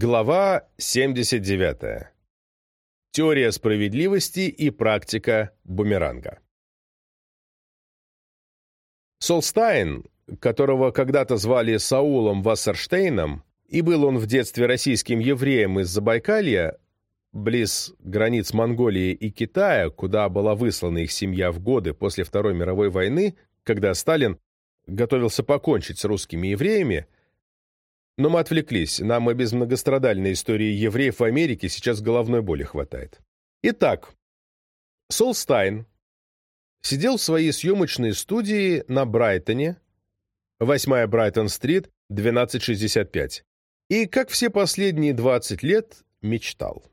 Глава 79. Теория справедливости и практика бумеранга. Солстайн, которого когда-то звали Саулом Вассерштейном, и был он в детстве российским евреем из Забайкалья, близ границ Монголии и Китая, куда была выслана их семья в годы после Второй мировой войны, когда Сталин готовился покончить с русскими евреями, но мы отвлеклись, нам и без многострадальной истории евреев в Америке сейчас головной боли хватает. Итак, Сол Стайн сидел в своей съемочной студии на Брайтоне, 8 Брайтон-стрит, 1265, и, как все последние 20 лет, мечтал.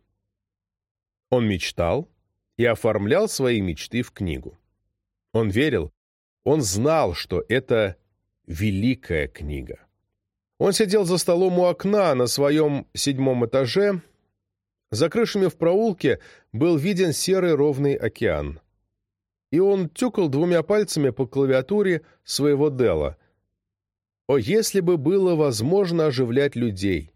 Он мечтал и оформлял свои мечты в книгу. Он верил, он знал, что это великая книга. Он сидел за столом у окна на своем седьмом этаже. За крышами в проулке был виден серый ровный океан. И он тюкал двумя пальцами по клавиатуре своего дела. О, если бы было возможно оживлять людей!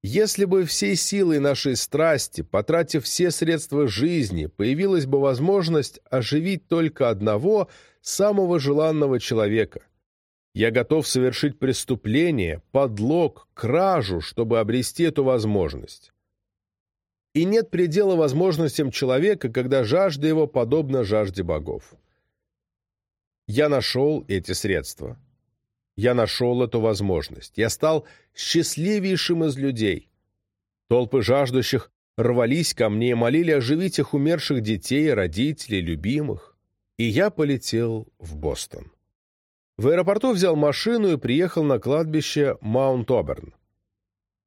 Если бы всей силой нашей страсти, потратив все средства жизни, появилась бы возможность оживить только одного самого желанного человека — я готов совершить преступление, подлог, кражу, чтобы обрести эту возможность. И нет предела возможностям человека, когда жажда его подобна жажде богов. Я нашел эти средства. Я нашел эту возможность. Я стал счастливейшим из людей. Толпы жаждущих рвались ко мне и молили оживить их умерших детей, родителей, любимых. И я полетел в Бостон. В аэропорту взял машину и приехал на кладбище Маунт-Оберн.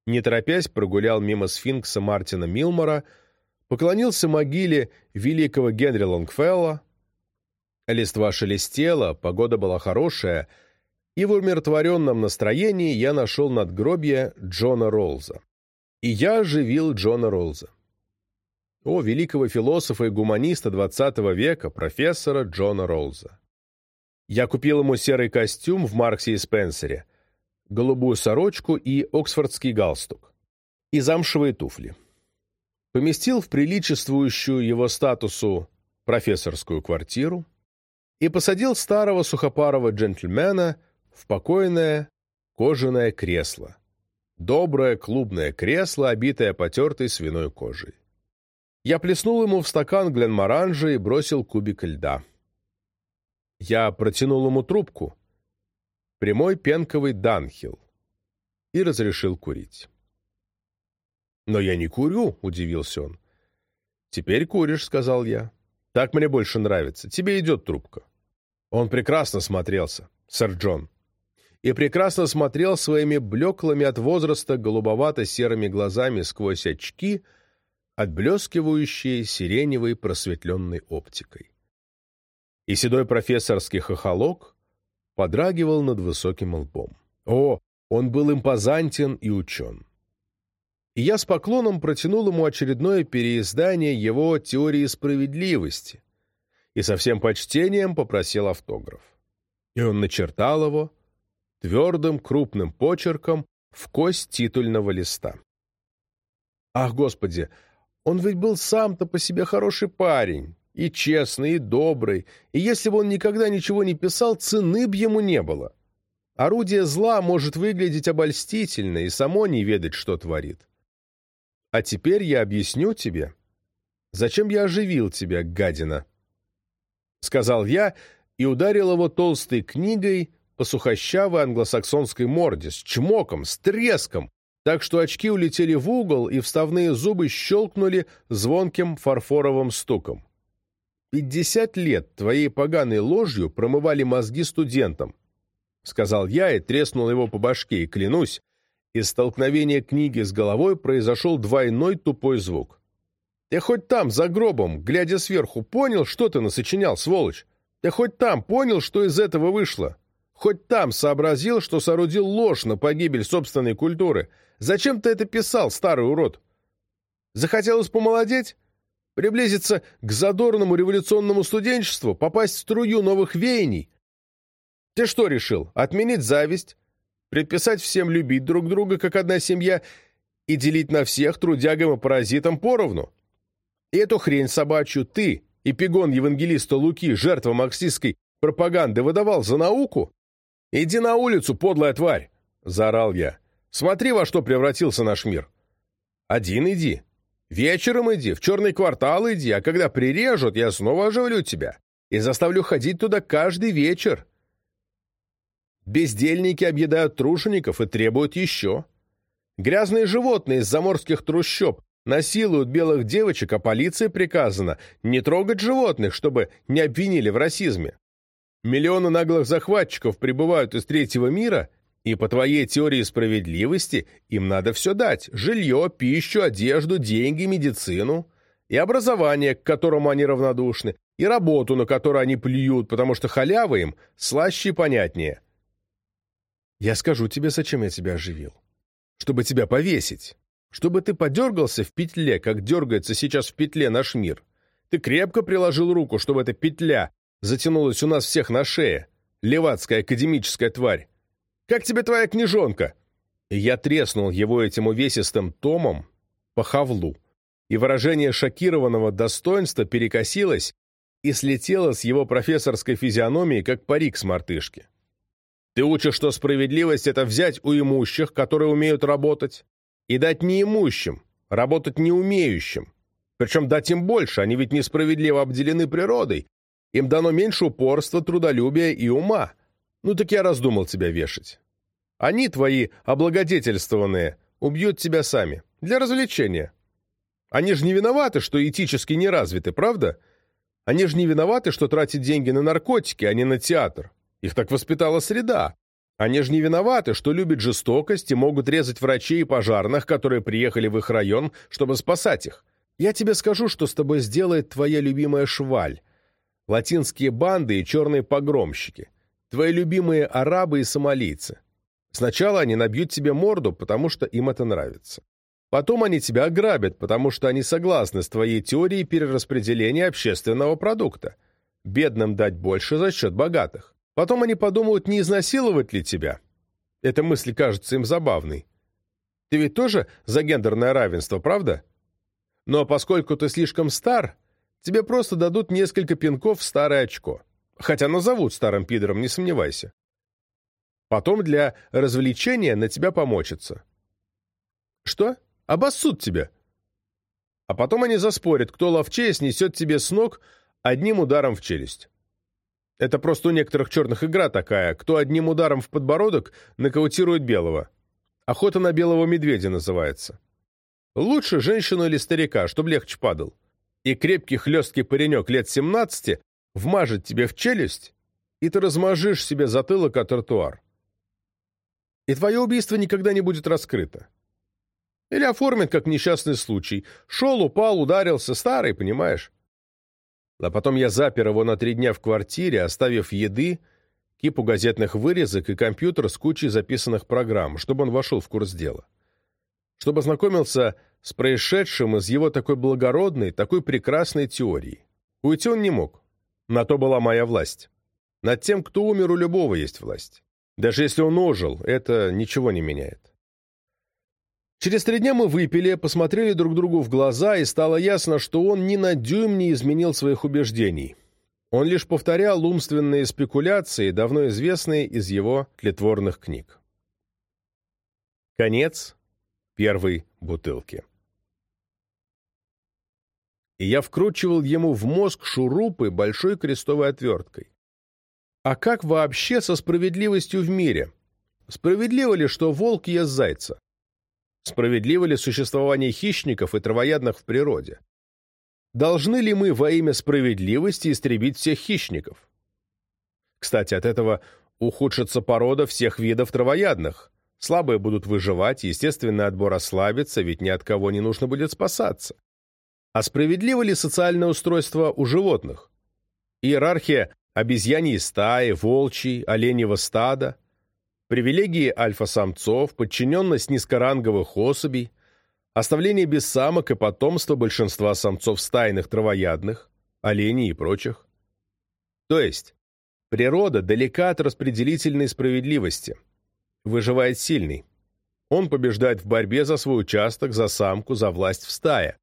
Не торопясь, прогулял мимо сфинкса Мартина Милмора, поклонился могиле великого Генри Лонгфелла. Листва шелестела, погода была хорошая, и в умиротворенном настроении я нашел надгробие Джона Роллза. И я оживил Джона Роллза. О, великого философа и гуманиста XX века, профессора Джона Роллза. Я купил ему серый костюм в Марксе и Спенсере, голубую сорочку и оксфордский галстук, и замшевые туфли. Поместил в приличествующую его статусу профессорскую квартиру и посадил старого сухопарого джентльмена в покойное кожаное кресло. Доброе клубное кресло, обитое потертой свиной кожей. Я плеснул ему в стакан Гленморанжа и бросил кубик льда. Я протянул ему трубку, прямой пенковый Данхил, и разрешил курить. «Но я не курю», — удивился он. «Теперь куришь», — сказал я. «Так мне больше нравится. Тебе идет трубка». Он прекрасно смотрелся, сэр Джон. И прекрасно смотрел своими блеклыми от возраста голубовато-серыми глазами сквозь очки, отблескивающие сиреневой просветленной оптикой и седой профессорский хохолок подрагивал над высоким лбом. О, он был импозантен и учен. И я с поклоном протянул ему очередное переиздание его «Теории справедливости» и со всем почтением попросил автограф. И он начертал его твердым крупным почерком в кость титульного листа. Ах, Господи, он ведь был сам-то по себе хороший парень, и честный, и добрый, и если бы он никогда ничего не писал, цены б ему не было. Орудие зла может выглядеть обольстительно и само не ведать, что творит. А теперь я объясню тебе, зачем я оживил тебя, гадина. Сказал я и ударил его толстой книгой по сухощавой англосаксонской морде, с чмоком, с треском, так что очки улетели в угол, и вставные зубы щелкнули звонким фарфоровым стуком. Пятьдесят лет твоей поганой ложью промывали мозги студентам, — сказал я и треснул его по башке, и клянусь, из столкновения книги с головой произошел двойной тупой звук. Ты хоть там, за гробом, глядя сверху, понял, что ты насочинял, сволочь? Ты хоть там понял, что из этого вышло? Хоть там сообразил, что соорудил ложь на погибель собственной культуры? Зачем ты это писал, старый урод? Захотелось помолодеть? Приблизиться к задорному революционному студенчеству, попасть в струю новых веяний. Ты что решил, отменить зависть, предписать всем любить друг друга, как одна семья, и делить на всех трудягам и паразитам поровну. И эту хрень собачью ты, эпигон евангелиста Луки, жертва марксистской пропаганды, выдавал за науку? Иди на улицу, подлая тварь! — заорал я. Смотри, во что превратился наш мир. Один иди. Вечером иди, в черный квартал иди, а когда прирежут, я снова оживлю тебя и заставлю ходить туда каждый вечер. Бездельники объедают тружеников и требуют еще. Грязные животные из заморских трущоб насилуют белых девочек, а полиции приказано не трогать животных, чтобы не обвинили в расизме. Миллионы наглых захватчиков прибывают из третьего мира – и по твоей теории справедливости им надо все дать – жилье, пищу, одежду, деньги, медицину и образование, к которому они равнодушны, и работу, на которую они плюют, потому что халява им слаще и понятнее. Я скажу тебе, зачем я тебя оживил. Чтобы тебя повесить. Чтобы ты подергался в петле, как дергается сейчас в петле наш мир. Ты крепко приложил руку, чтобы эта петля затянулась у нас всех на шее. Левацкая академическая тварь. Как тебе твоя книжонка?» И я треснул его этим увесистым томом по хавлу, и выражение шокированного достоинства перекосилось и слетело с его профессорской физиономии, как парик с мартышки. «Ты учишь, что справедливость — это взять у имущих, которые умеют работать, и дать неимущим, работать не умеющим. Причем дать им больше, они ведь несправедливо обделены природой. Им дано меньше упорства, трудолюбия и ума. Ну так я раздумал тебя вешать. Они, твои облагодетельствованные, убьют тебя сами. Для развлечения. Они же не виноваты, что этически не развиты, правда? Они же не виноваты, что тратят деньги на наркотики, а не на театр. Их так воспитала среда. Они же не виноваты, что любят жестокость и могут резать врачей и пожарных, которые приехали в их район, чтобы спасать их. Я тебе скажу, что с тобой сделает твоя любимая шваль. Латинские банды и черные погромщики – Твои любимые арабы и сомалийцы. Сначала они набьют тебе морду, потому что им это нравится. Потом они тебя ограбят, потому что они согласны с твоей теорией перераспределения общественного продукта. Бедным дать больше за счет богатых. Потом они подумают, не изнасиловать ли тебя. Эта мысль кажется им забавной. Ты ведь тоже за гендерное равенство, правда? Но поскольку ты слишком стар, тебе просто дадут несколько пинков в старое очко. Хотя назовут старым пидором, не сомневайся. Потом для развлечения на тебя помочится. Что? Обоссут тебя. А потом они заспорят, кто ловчее снесет тебе с ног одним ударом в челюсть. Это просто у некоторых черных игра такая, кто одним ударом в подбородок нокаутирует белого. Охота на белого медведя называется. Лучше женщину или старика, чтобы легче падал. И крепкий хлесткий паренек лет 17 вмажет тебе в челюсть, и ты размажешь себе затылок от тротуар. И твое убийство никогда не будет раскрыто. Или оформят как несчастный случай. Шел, упал, ударился, старый, понимаешь? А потом я запер его на три дня в квартире, оставив еды, кипу газетных вырезок и компьютер с кучей записанных программ, чтобы он вошел в курс дела. Чтобы ознакомился с происшедшим из его такой благородной, такой прекрасной теории. Уйти он не мог. На то была моя власть. Над тем, кто умер, у любого есть власть. Даже если он ожил, это ничего не меняет. Через три дня мы выпили, посмотрели друг другу в глаза, и стало ясно, что он ни на дюйм не изменил своих убеждений. Он лишь повторял умственные спекуляции, давно известные из его тлетворных книг. Конец первой бутылки и я вкручивал ему в мозг шурупы большой крестовой отверткой. А как вообще со справедливостью в мире? Справедливо ли, что волк ест зайца? Справедливо ли существование хищников и травоядных в природе? Должны ли мы во имя справедливости истребить всех хищников? Кстати, от этого ухудшится порода всех видов травоядных. Слабые будут выживать, естественный отбор ослабится, ведь ни от кого не нужно будет спасаться. А справедливо ли социальное устройство у животных? Иерархия обезьяньей стаи, волчьей, оленьего стада, привилегии альфа-самцов, подчиненность низкоранговых особей, оставление без самок и потомства большинства самцов стайных травоядных, оленей и прочих. То есть, природа далека от распределительной справедливости. Выживает сильный. Он побеждает в борьбе за свой участок, за самку, за власть в стае.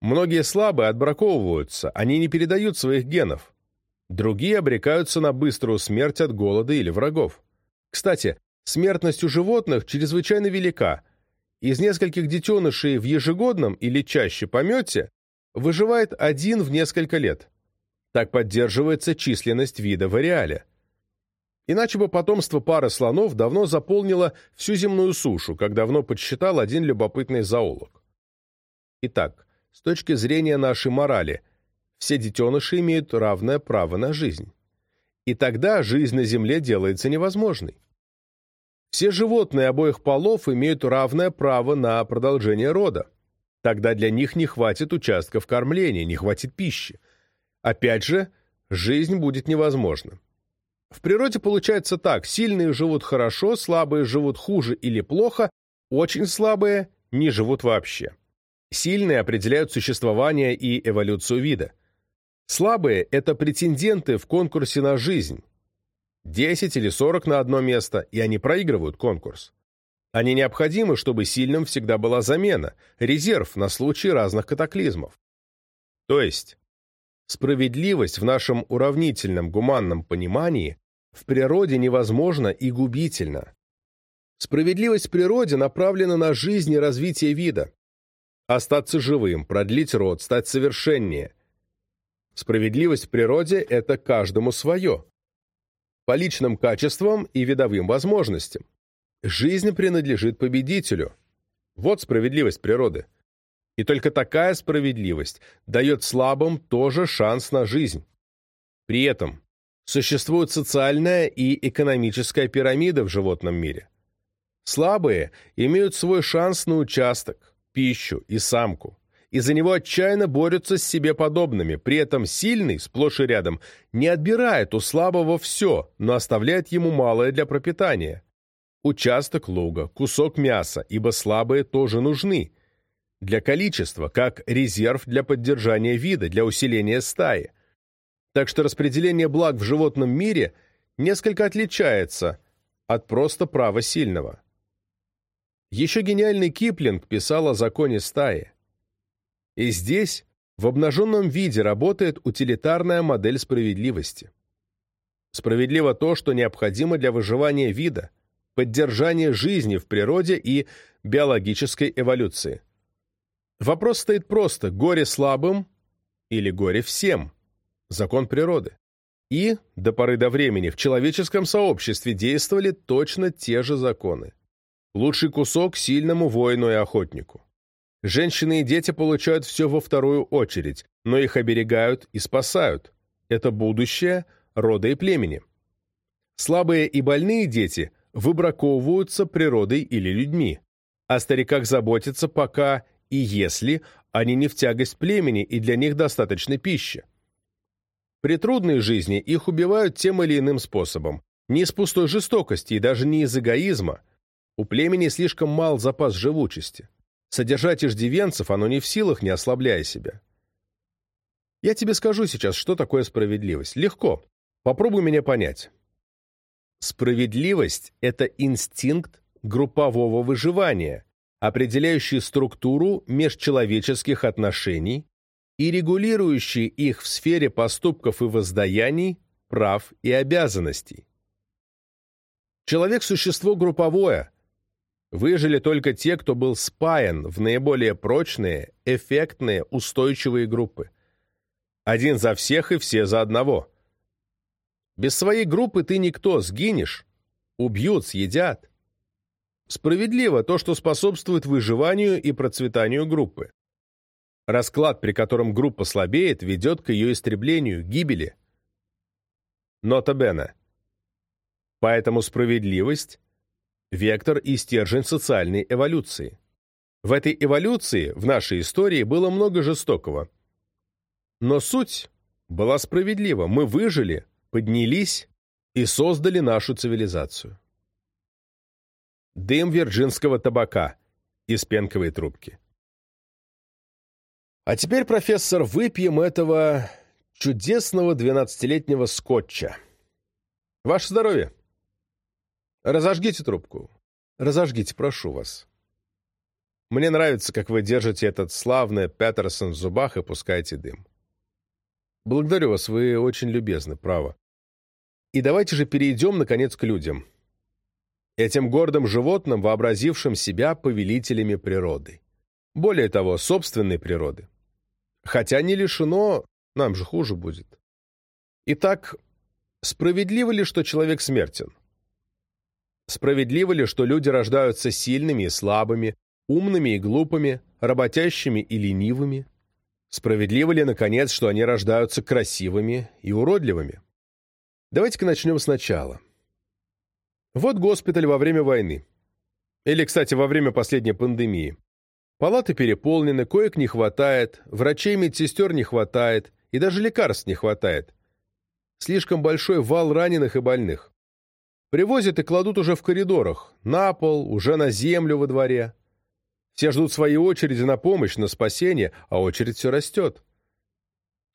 Многие слабые отбраковываются, они не передают своих генов. Другие обрекаются на быструю смерть от голода или врагов. Кстати, смертность у животных чрезвычайно велика. Из нескольких детенышей в ежегодном или чаще помете выживает один в несколько лет. Так поддерживается численность вида в ареале. Иначе бы потомство пары слонов давно заполнило всю земную сушу, как давно подсчитал один любопытный зоолог. Итак, с точки зрения нашей морали, все детеныши имеют равное право на жизнь. И тогда жизнь на Земле делается невозможной. Все животные обоих полов имеют равное право на продолжение рода. Тогда для них не хватит участков кормления, не хватит пищи. Опять же, жизнь будет невозможна. В природе получается так, сильные живут хорошо, слабые живут хуже или плохо, очень слабые не живут вообще. Сильные определяют существование и эволюцию вида. Слабые – это претенденты в конкурсе на жизнь. 10 или 40 на одно место, и они проигрывают конкурс. Они необходимы, чтобы сильным всегда была замена, резерв на случай разных катаклизмов. То есть, Справедливость в нашем уравнительном гуманном понимании в природе невозможна и губительна. Справедливость в природе направлена на жизнь и развитие вида. Остаться живым, продлить род, стать совершеннее. Справедливость в природе – это каждому свое. По личным качествам и видовым возможностям. Жизнь принадлежит победителю. Вот справедливость природы – и только такая справедливость дает слабым тоже шанс на жизнь. При этом существует социальная и экономическая пирамида в животном мире. Слабые имеют свой шанс на участок, пищу и самку, и за него отчаянно борются с себе подобными, при этом сильный, сплошь и рядом, не отбирает у слабого все, но оставляет ему малое для пропитания. Участок луга, кусок мяса, ибо слабые тоже нужны, для количества, как резерв для поддержания вида, для усиления стаи. Так что распределение благ в животном мире несколько отличается от просто права сильного. Еще гениальный Киплинг писал о законе стаи. И здесь в обнаженном виде работает утилитарная модель справедливости. Справедливо то, что необходимо для выживания вида, поддержания жизни в природе и биологической эволюции. Вопрос стоит просто – горе слабым или горе всем? Закон природы. И, до поры до времени, в человеческом сообществе действовали точно те же законы. Лучший кусок сильному воину и охотнику. Женщины и дети получают все во вторую очередь, но их оберегают и спасают. Это будущее рода и племени. Слабые и больные дети выбраковываются природой или людьми. О стариках заботятся, пока и если они не в тягость племени и для них достаточно пищи. При трудной жизни их убивают тем или иным способом, не из пустой жестокости и даже не из эгоизма. У племени слишком мал запас живучести. Содержать иждивенцев оно не в силах, не ослабляя себя. Я тебе скажу сейчас, что такое справедливость. Легко. Попробуй меня понять. Справедливость – это инстинкт группового выживания, определяющий структуру межчеловеческих отношений и регулирующий их в сфере поступков и воздаяний, прав и обязанностей. Человек – существо групповое. Выжили только те, кто был спаян в наиболее прочные, эффектные, устойчивые группы. Один за всех и все за одного. Без своей группы ты никто, сгинешь. Убьют, съедят. Справедливо то, что способствует выживанию и процветанию группы. Расклад, при котором группа слабеет, ведет к ее истреблению, гибели. Нота Бена. Поэтому справедливость – вектор и стержень социальной эволюции. В этой эволюции, в нашей истории, было много жестокого. Но суть была справедлива. Мы выжили, поднялись и создали нашу цивилизацию. Дым вирджинского табака из пенковой трубки. А теперь, профессор, выпьем этого чудесного двенадцатилетнего скотча. Ваше здоровье. Разожгите трубку. Разожгите, прошу вас. Мне нравится, как вы держите этот славный Петерсон в зубах и пускаете дым. Благодарю вас, вы очень любезны, право. И давайте же перейдем, наконец, к людям. Этим гордым животным, вообразившим себя повелителями природы. Более того, собственной природы. Хотя не лишено, нам же хуже будет. Итак, справедливо ли, что человек смертен? Справедливо ли, что люди рождаются сильными и слабыми, умными и глупыми, работящими и ленивыми? Справедливо ли, наконец, что они рождаются красивыми и уродливыми? Давайте-ка начнем сначала. Вот госпиталь во время войны. Или, кстати, во время последней пандемии. Палаты переполнены, коек не хватает, врачей медсестер не хватает, и даже лекарств не хватает. Слишком большой вал раненых и больных. Привозят и кладут уже в коридорах, на пол, уже на землю во дворе. Все ждут своей очереди на помощь, на спасение, а очередь все растет.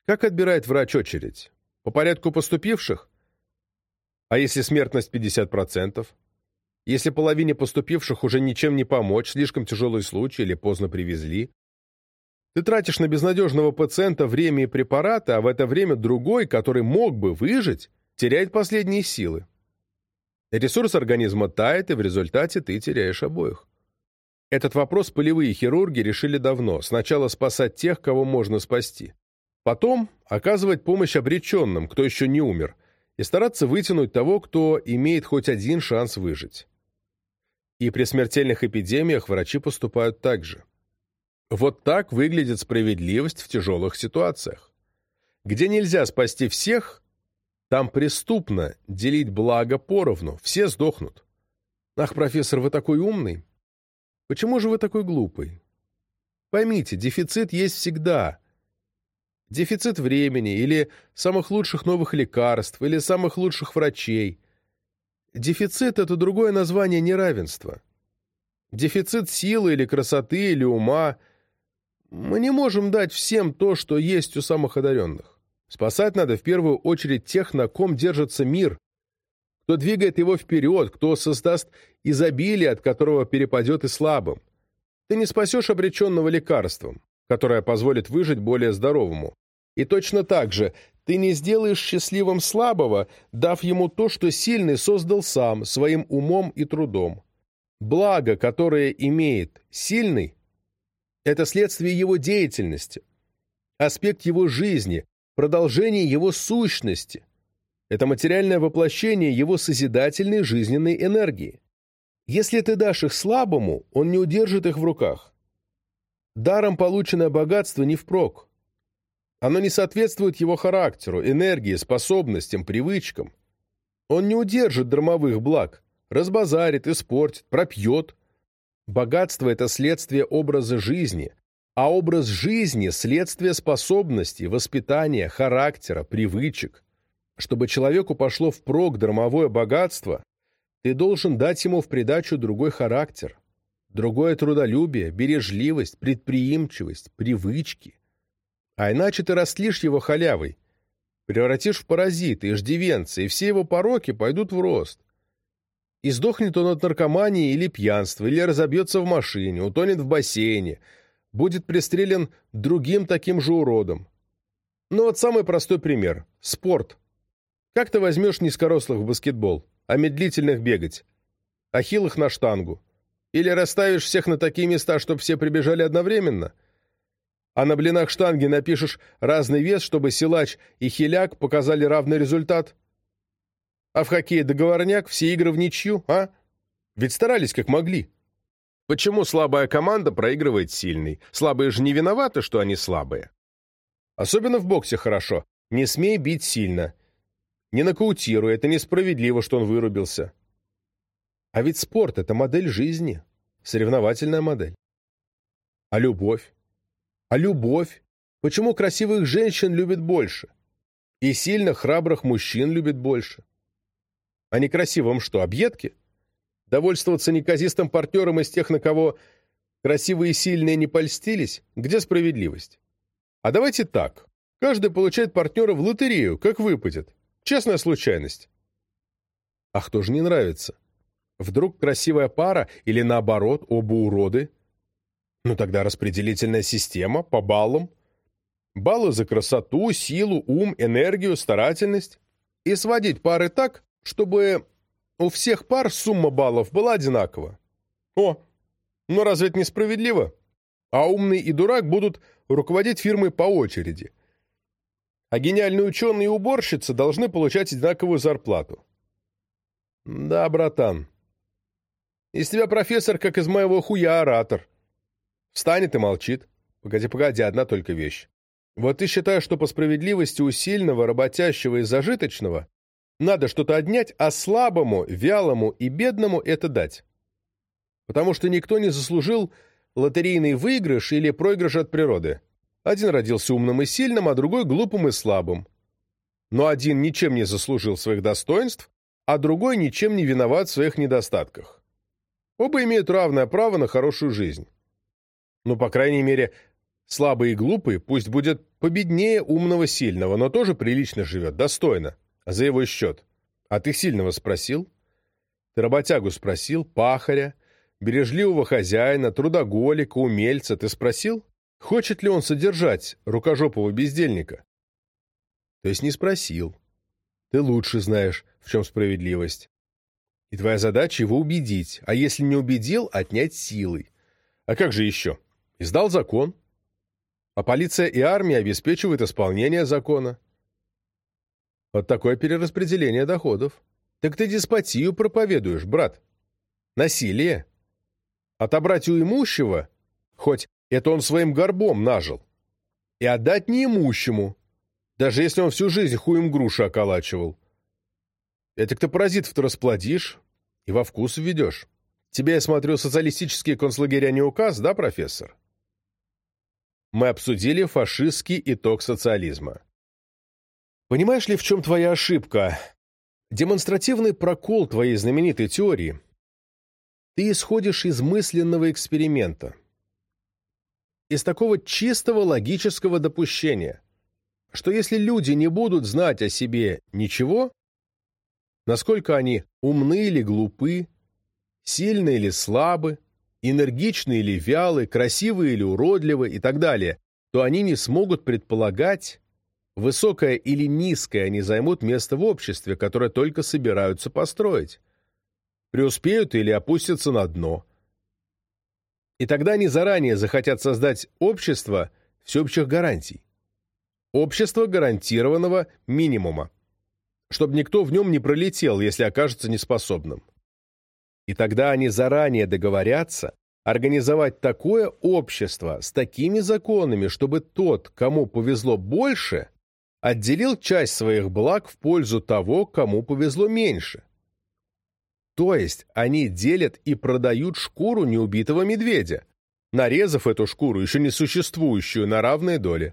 Как отбирает врач очередь? По порядку поступивших? А если смертность 50%? Если половине поступивших уже ничем не помочь, слишком тяжелый случай или поздно привезли? Ты тратишь на безнадежного пациента время и препараты, а в это время другой, который мог бы выжить, теряет последние силы. Ресурс организма тает, и в результате ты теряешь обоих. Этот вопрос полевые хирурги решили давно. Сначала спасать тех, кого можно спасти. Потом оказывать помощь обреченным, кто еще не умер, и стараться вытянуть того, кто имеет хоть один шанс выжить. И при смертельных эпидемиях врачи поступают так же. Вот так выглядит справедливость в тяжелых ситуациях. Где нельзя спасти всех, там преступно делить благо поровну, все сдохнут. Ах, профессор, вы такой умный. Почему же вы такой глупый? Поймите, дефицит есть всегда. Дефицит времени, или самых лучших новых лекарств, или самых лучших врачей. Дефицит — это другое название неравенства. Дефицит силы или красоты, или ума. Мы не можем дать всем то, что есть у самых одаренных. Спасать надо в первую очередь тех, на ком держится мир, кто двигает его вперед, кто создаст изобилие, от которого перепадет и слабым. Ты не спасешь обреченного лекарством, которое позволит выжить более здоровому. И точно так же ты не сделаешь счастливым слабого, дав ему то, что сильный создал сам, своим умом и трудом. Благо, которое имеет сильный, это следствие его деятельности, аспект его жизни, продолжение его сущности – это материальное воплощение его созидательной жизненной энергии. Если ты дашь их слабому, он не удержит их в руках. Даром полученное богатство не впрок. Оно не соответствует его характеру, энергии, способностям, привычкам. Он не удержит дармовых благ, разбазарит, испортит, пропьет. Богатство – это следствие образа жизни, а образ жизни – следствие способностей, воспитания, характера, привычек. Чтобы человеку пошло впрок дармовое богатство, ты должен дать ему в придачу другой характер, другое трудолюбие, бережливость, предприимчивость, привычки. А иначе ты растлишь его халявой, превратишь в паразита, иждивенца, и все его пороки пойдут в рост. И сдохнет он от наркомании или пьянства, или разобьется в машине, утонет в бассейне, будет пристрелен другим таким же уродом. Ну вот самый простой пример – спорт – как ты возьмешь низкорослых в баскетбол, а медлительных бегать? А хилых на штангу? Или расставишь всех на такие места, чтобы все прибежали одновременно? А на блинах штанги напишешь разный вес, чтобы силач и хиляк показали равный результат? А в хоккее договорняк, все игры в ничью, а? Ведь старались как могли. Почему слабая команда проигрывает сильной? Слабые же не виноваты, что они слабые. Особенно в боксе хорошо. Не смей бить сильно. Не нокаутируй, это несправедливо, что он вырубился. А ведь спорт — это модель жизни, соревновательная модель. А любовь? А любовь? Почему красивых женщин любят больше? И сильно храбрых мужчин любят больше? А некрасивым что, объедки? Довольствоваться неказистым партнером из тех, на кого красивые и сильные не польстились? Где справедливость? А давайте так. Каждый получает партнера в лотерею, как выпадет. Честная случайность. А кто же не нравится? Вдруг красивая пара или наоборот, оба уроды? Ну тогда распределительная система по баллам. Баллы за красоту, силу, ум, энергию, старательность. И сводить пары так, чтобы у всех пар сумма баллов была одинакова. О, ну разве это несправедливо? А умный и дурак будут руководить фирмой по очереди. А гениальные ученые и уборщицы должны получать одинаковую зарплату. Да, братан. Из тебя профессор, как из моего хуя оратор. Встанет и молчит. Погоди, погоди, одна только вещь. Вот ты считаешь, что по справедливости у сильного, работящего и зажиточного надо что-то отнять, а слабому, вялому и бедному это дать. Потому что никто не заслужил лотерейный выигрыш или проигрыш от природы. Один родился умным и сильным, а другой глупым и слабым. Но один ничем не заслужил своих достоинств, а другой ничем не виноват в своих недостатках. Оба имеют равное право на хорошую жизнь. Ну, по крайней мере, слабый и глупый пусть будет победнее умного сильного, но тоже прилично живет, достойно, за его счет. А ты сильного спросил? Ты работягу спросил, пахаря, бережливого хозяина, трудоголика, умельца ты спросил? Хочет ли он содержать рукожопого бездельника? То есть не спросил. Ты лучше знаешь, в чем справедливость. И твоя задача его убедить, а если не убедил, отнять силой. А как же еще? Издал закон. А полиция и армия обеспечивают исполнение закона. Вот такое перераспределение доходов. Так ты деспотию проповедуешь, брат. Насилие. Отобрать у имущего, хоть это он своим горбом нажил, и отдать неимущему, даже если он всю жизнь хуем груши околачивал. Это ты паразитов-то расплодишь и во вкус введешь. Тебе, я смотрю, социалистические концлагеря не указ, да, профессор? Мы обсудили фашистский итог социализма. Понимаешь ли, в чем твоя ошибка? Демонстративный прокол твоей знаменитой теории. Ты исходишь из мысленного эксперимента. Из такого чистого логического допущения, что если люди не будут знать о себе ничего, насколько они умны или глупы, сильны или слабы, энергичны или вялы, красивы или уродливы и так далее, то они не смогут предполагать, высокое или низкое они займут место в обществе, которое только собираются построить, преуспеют или опустятся на дно. И тогда они заранее захотят создать общество всеобщих гарантий. Общество гарантированного минимума чтобы никто в нем не пролетел, если окажется неспособным. И тогда они заранее договорятся организовать такое общество с такими законами, чтобы тот, кому повезло больше, отделил часть своих благ в пользу того, кому повезло меньше. То есть они делят и продают шкуру неубитого медведя, нарезав эту шкуру, еще не существующую, на равные доли.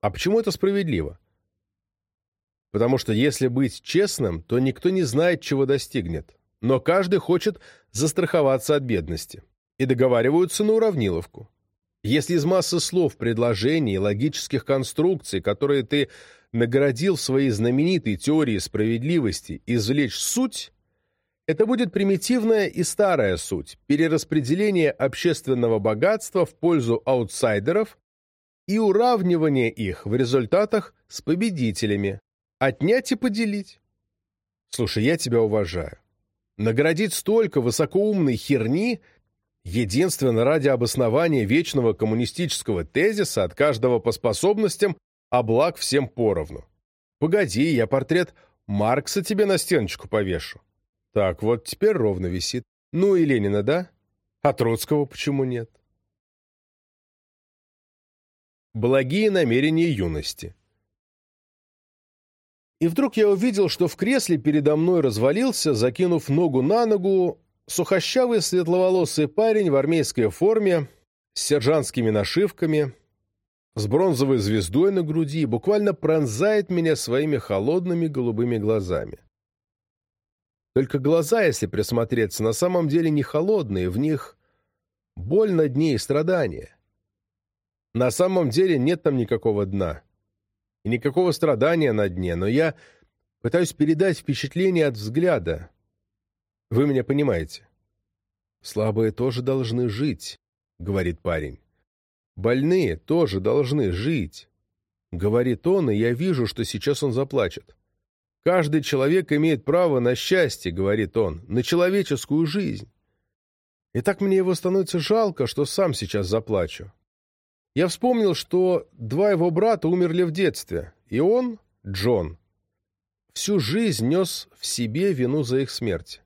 А почему это справедливо? Потому что если быть честным, то никто не знает, чего достигнет. Но каждый хочет застраховаться от бедности. И договариваются на уравниловку. Если из массы слов, предложений, логических конструкций, которые ты наградил в своей знаменитой теории справедливости, извлечь суть, это будет примитивная и старая суть, перераспределение общественного богатства в пользу аутсайдеров и уравнивание их в результатах с победителями, Отнять и поделить. Слушай, я тебя уважаю. Наградить столько высокоумной херни единственно ради обоснования вечного коммунистического тезиса от каждого по способностям, а благ всем поровну. Погоди, я портрет Маркса тебе на стеночку повешу. Так, вот теперь ровно висит. Ну и Ленина, да? А Троцкого почему нет? Благие намерения юности. И вдруг я увидел, что в кресле передо мной развалился, закинув ногу на ногу, сухощавый светловолосый парень в армейской форме, с сержантскими нашивками, с бронзовой звездой на груди, буквально пронзает меня своими холодными голубыми глазами. Только глаза, если присмотреться, на самом деле не холодные, в них боль на дне и страдания. На самом деле нет там никакого дна и никакого страдания на дне, но я пытаюсь передать впечатление от взгляда. Вы меня понимаете? Слабые тоже должны жить, говорит парень. Больные тоже должны жить, говорит он, и я вижу, что сейчас он заплачет. Каждый человек имеет право на счастье, говорит он, на человеческую жизнь. И так мне его становится жалко, что сам сейчас заплачу. Я вспомнил, что два его брата умерли в детстве, и он, Джон, всю жизнь нес в себе вину за их смерть.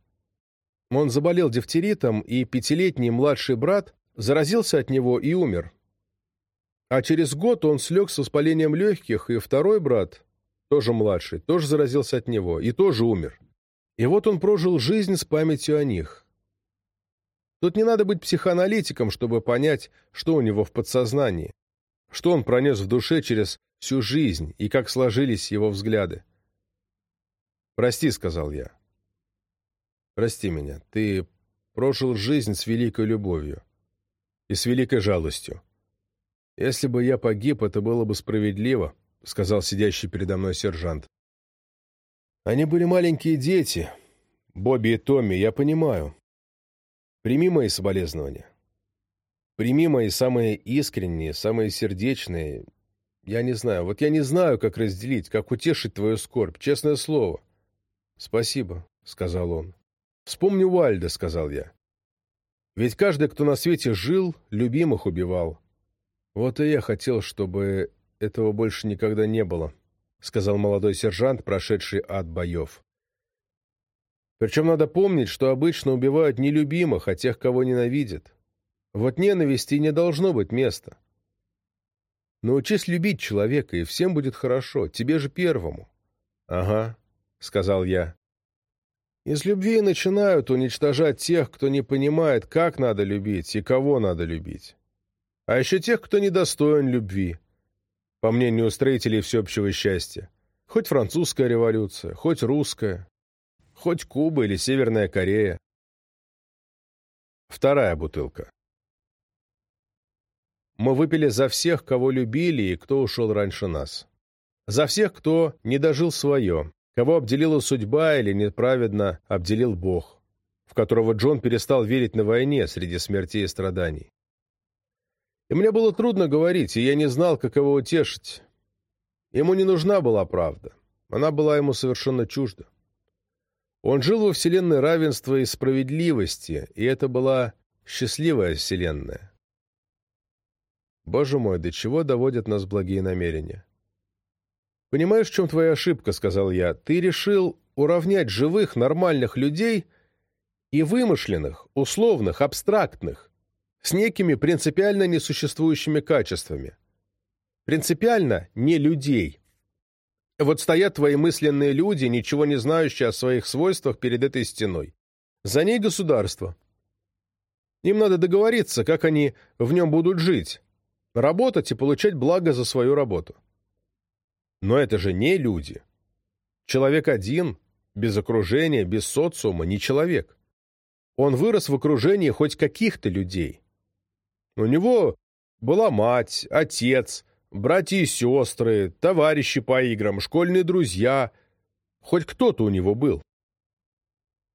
Он заболел дифтеритом, и пятилетний младший брат заразился от него и умер. А через год он слег с воспалением легких, и второй брат, тоже младший, тоже заразился от него и тоже умер. И вот он прожил жизнь с памятью о них. Тут не надо быть психоаналитиком, чтобы понять, что у него в подсознании, что он пронес в душе через всю жизнь и как сложились его взгляды. «Прости», — сказал я. «Прости меня. Ты прожил жизнь с великой любовью и с великой жалостью. Если бы я погиб, это было бы справедливо», — сказал сидящий передо мной сержант. «Они были маленькие дети, Бобби и Томми, я понимаю. Прими мои соболезнования. Прими мои самые искренние, самые сердечные. Я не знаю, вот я не знаю, как разделить, как утешить твою скорбь, честное слово». «Спасибо», — сказал он. «Вспомни Уальда», — сказал я. «Ведь каждый, кто на свете жил, любимых убивал. Вот и я хотел, чтобы этого больше никогда не было», — сказал молодой сержант, прошедший ад боев. «Причем надо помнить, что обычно убивают не любимых, а тех, кого ненавидят. Вот ненависти не должно быть места. Научись любить человека, и всем будет хорошо, тебе же первому». «Ага», — сказал я. «Из любви начинают уничтожать тех, кто не понимает, как надо любить и кого надо любить. А еще тех, кто недостоин любви, по мнению строителей всеобщего счастья. Хоть французская революция, хоть русская, хоть Куба или Северная Корея. Вторая бутылка. Мы выпили за всех, кого любили и кто ушел раньше нас. За всех, кто не дожил свое, кого обделила судьба или неправедно обделил Бог, в которого Джон перестал верить на войне среди смертей и страданий. И мне было трудно говорить, и я не знал, как его утешить. Ему не нужна была правда. Она была ему совершенно чужда. Он жил во вселенной равенства и справедливости, и это была счастливая вселенная. Боже мой, до чего доводят нас благие намерения? «Понимаешь, в чем твоя ошибка?» — сказал я. «Ты решил уравнять живых, нормальных людей и вымышленных, условных, абстрактных, с некими принципиально несуществующими качествами. Принципиально не людей. Вот стоят твои мысленные люди, ничего не знающие о своих свойствах перед этой стеной. За ней государство. Им надо договориться, как они в нем будут жить, работать и получать благо за свою работу. Но это же не люди. Человек один, без окружения, без социума, не человек. Он вырос в окружении хоть каких-то людей. У него была мать, отец, братья и сестры, товарищи по играм, школьные друзья. Хоть кто-то у него был.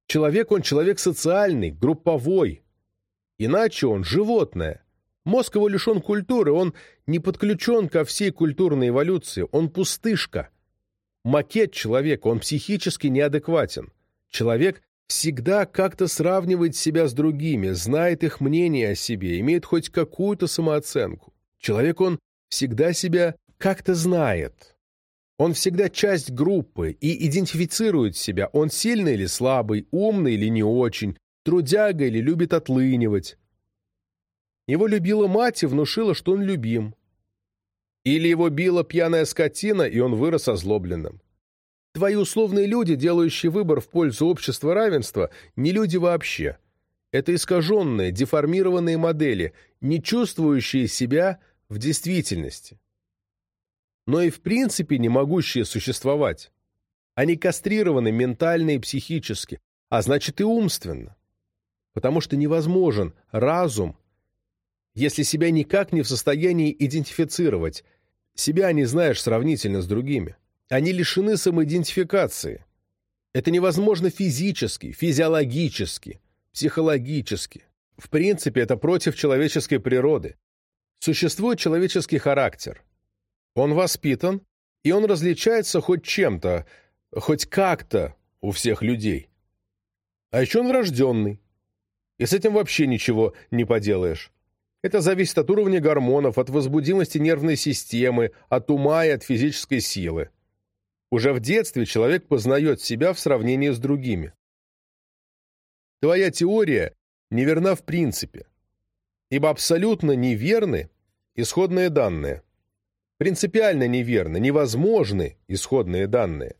Человек он человек социальный, групповой. Иначе он животное. Мозг его лишен культуры, он не подключен ко всей культурной эволюции, он пустышка. Макет человека, он психически неадекватен. Человек всегда как-то сравнивает себя с другими, знает их мнение о себе, имеет хоть какую-то самооценку. Человек, он всегда себя как-то знает. Он всегда часть группы и идентифицирует себя, он сильный или слабый, умный или не очень, трудяга или любит отлынивать. Его любила мать и внушила, что он любим. Или его била пьяная скотина, и он вырос озлобленным. Твои условные люди, делающие выбор в пользу общества равенства, не люди вообще. Это искаженные, деформированные модели, не чувствующие себя в действительности. Но и в принципе не могущие существовать. Они кастрированы ментально и психически, а значит и умственно. Потому что невозможен разум, если себя никак не в состоянии идентифицировать, себя не знаешь сравнительно с другими. Они лишены самоидентификации. Это невозможно физически, физиологически, психологически. В принципе, это против человеческой природы. Существует человеческий характер. Он воспитан, и он различается хоть чем-то, хоть как-то у всех людей. А еще он врожденный. И с этим вообще ничего не поделаешь. Это зависит от уровня гормонов, от возбудимости нервной системы, от ума и от физической силы. Уже в детстве человек познает себя в сравнении с другими. Твоя теория неверна в принципе, ибо абсолютно неверны исходные данные. Принципиально неверны, невозможны исходные данные.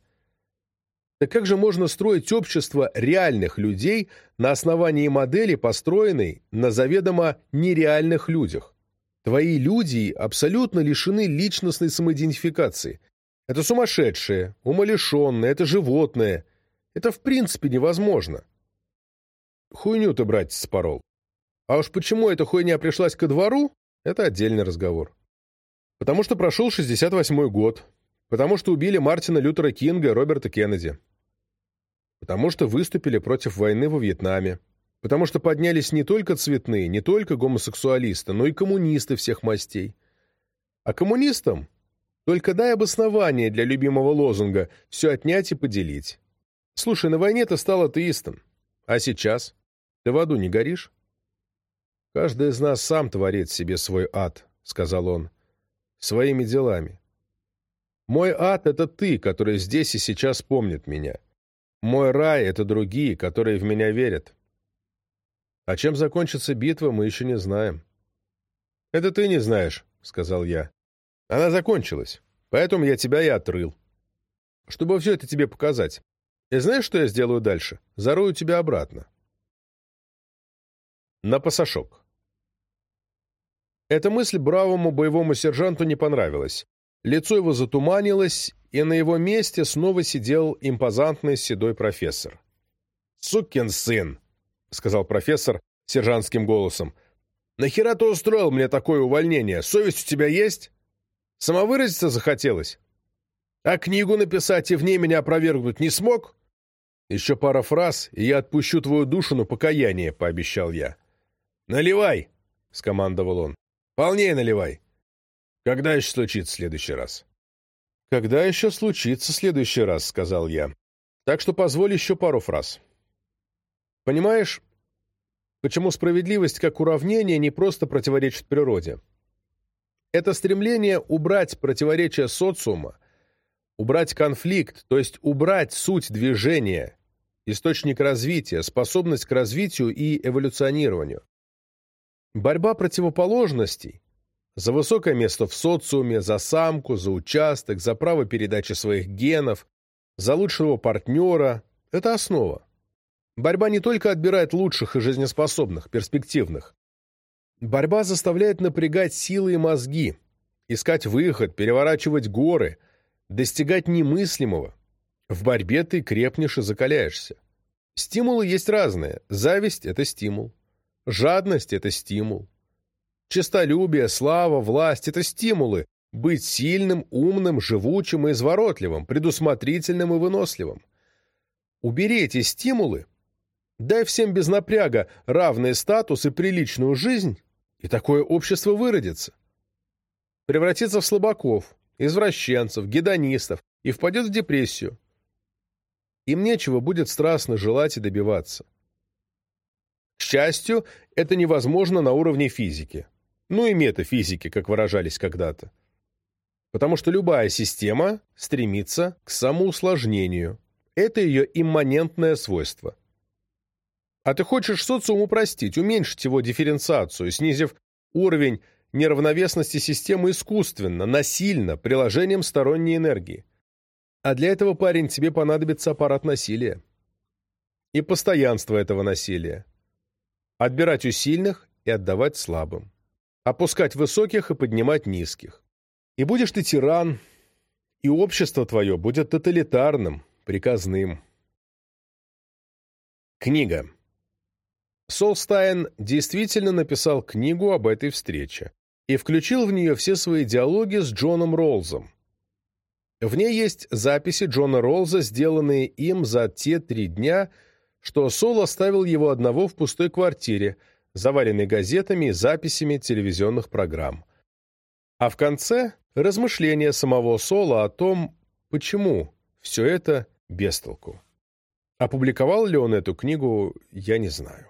Так как же можно строить общество реальных людей на основании модели, построенной на заведомо нереальных людях? Твои люди абсолютно лишены личностной самоидентификации. Это сумасшедшие, умалишенные, это животные. Это в принципе невозможно. Хуйню ты, братец, спорол. А уж почему эта хуйня пришлась ко двору, это отдельный разговор. Потому что прошел 68-й год. Потому что убили Мартина Лютера Кинга и Роберта Кеннеди. Потому что выступили против войны во Вьетнаме. Потому что поднялись не только цветные, не только гомосексуалисты, но и коммунисты всех мастей. А коммунистам только дай обоснование для любимого лозунга «все отнять и поделить». Слушай, на войне ты стал атеистом. А сейчас? Ты в аду не горишь? Каждый из нас сам творит себе свой ад, — сказал он, — своими делами. Мой ад — это ты, который здесь и сейчас помнит меня. Мой рай — это другие, которые в меня верят. А чем закончится битва, мы еще не знаем. — Это ты не знаешь, — сказал я. Она закончилась, поэтому я тебя и отрыл. Чтобы все это тебе показать. И знаешь, что я сделаю дальше? Зарою тебя обратно. На пасашок. Эта мысль бравому боевому сержанту не понравилась. Лицо его затуманилось, и на его месте снова сидел импозантный седой профессор. «Сукин сын!» — сказал профессор сержантским голосом. «Нахера ты устроил мне такое увольнение? Совесть у тебя есть? Самовыразиться захотелось? А книгу написать и в ней меня опровергнуть не смог?» «Еще пара фраз, и я отпущу твою душу на покаяние», — пообещал я. «Наливай!» — скомандовал он. «Полнее наливай!» Когда еще случится следующий раз? Когда еще случится следующий раз, сказал я. Так что позволь еще пару фраз. Понимаешь, почему справедливость как уравнение не просто противоречит природе? Это стремление убрать противоречия социума, убрать конфликт, то есть убрать суть движения, источник развития, способность к развитию и эволюционированию. Борьба противоположностей за высокое место в социуме, за самку, за участок, за право передачи своих генов, за лучшего партнера – это основа. Борьба не только отбирает лучших и жизнеспособных, перспективных. Борьба заставляет напрягать силы и мозги, искать выход, переворачивать горы, достигать немыслимого. В борьбе ты крепнешь и закаляешься. Стимулы есть разные. Зависть – это стимул. Жадность – это стимул. Честолюбие, слава, власть — это стимулы. Быть сильным, умным, живучим и изворотливым, предусмотрительным и выносливым. Убери эти стимулы, дай всем без напряга равный статус и приличную жизнь, и такое общество выродится. Превратится в слабаков, извращенцев, гедонистов и впадет в депрессию. Им нечего будет страстно желать и добиваться. К счастью, это невозможно на уровне физики ну и метафизики, как выражались когда-то. Потому что любая система стремится к самоусложнению. Это ее имманентное свойство. А ты хочешь социум упростить, уменьшить его дифференциацию, снизив уровень неравновесности системы искусственно, насильно, приложением сторонней энергии. А для этого, парень, тебе понадобится аппарат насилия. И постоянство этого насилия. Отбирать у сильных и отдавать слабым опускать высоких и поднимать низких. И будешь ты тиран, и общество твое будет тоталитарным, приказным. Книга. Солстайн действительно написал книгу об этой встрече и включил в нее все свои диалоги с Джоном Роллзом. В ней есть записи Джона Ролза, сделанные им за те три дня, что Сол оставил его одного в пустой квартире, заваленной газетами и записями телевизионных программ. А в конце — размышления самого Сола о том, почему все это без толку. Опубликовал ли он эту книгу, я не знаю.